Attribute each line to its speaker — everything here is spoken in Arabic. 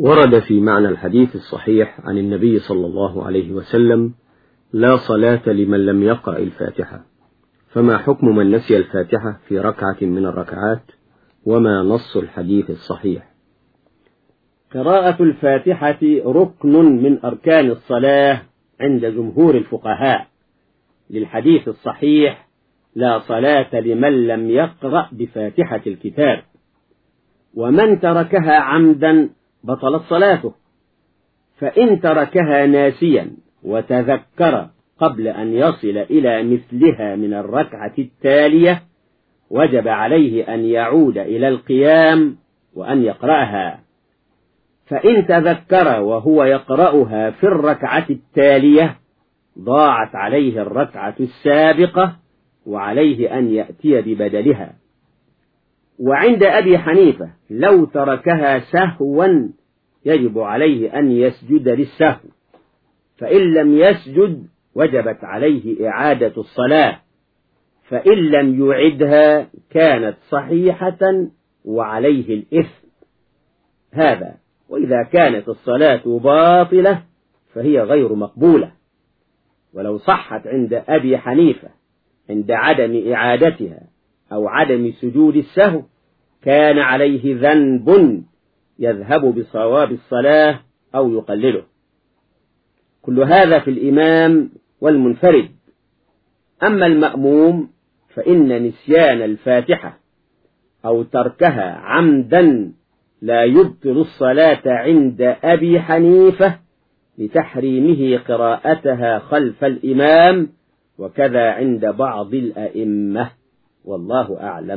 Speaker 1: ورد في معنى الحديث الصحيح عن النبي صلى الله عليه وسلم لا صلاة لمن لم يقرأ الفاتحة فما حكم من نسي الفاتحة في ركعة من الركعات وما نص الحديث الصحيح؟
Speaker 2: قراءة الفاتحة ركن من أركان الصلاة عند جمهور الفقهاء. للحديث الصحيح لا صلاة لمن لم يقرأ بفاتحة الكتاب ومن تركها عمدا بطلت صلاته. فإن تركها ناسيا وتذكر قبل أن يصل إلى مثلها من الركعة التالية وجب عليه أن يعود إلى القيام وأن يقرأها. فإن تذكر وهو يقرأها في الركعة التالية ضاعت عليه الركعة السابقة وعليه أن يأتي ببدلها. وعند أبي حنيفة لو تركها سهوا يجب عليه أن يسجد للسهو فإن لم يسجد وجبت عليه إعادة الصلاة فإن لم يعدها كانت صحيحة وعليه الإثم. هذا وإذا كانت الصلاة باطلة فهي غير مقبولة. ولو صحت عند أبي حنيفة عند عدم إعادتها أو عدم سجود السهو كان عليه ذنب يذهب بصواب الصلاة أو يقلله. كل هذا في الإمام والمنفرد. أما المأموم فإن نسيان الفاتحة أو تركها عمدا لا يبطل الصلاة عند أبي حنيفة لتحريمه قراءتها خلف الإمام وكذا عند بعض الأئمة. والله أعلم.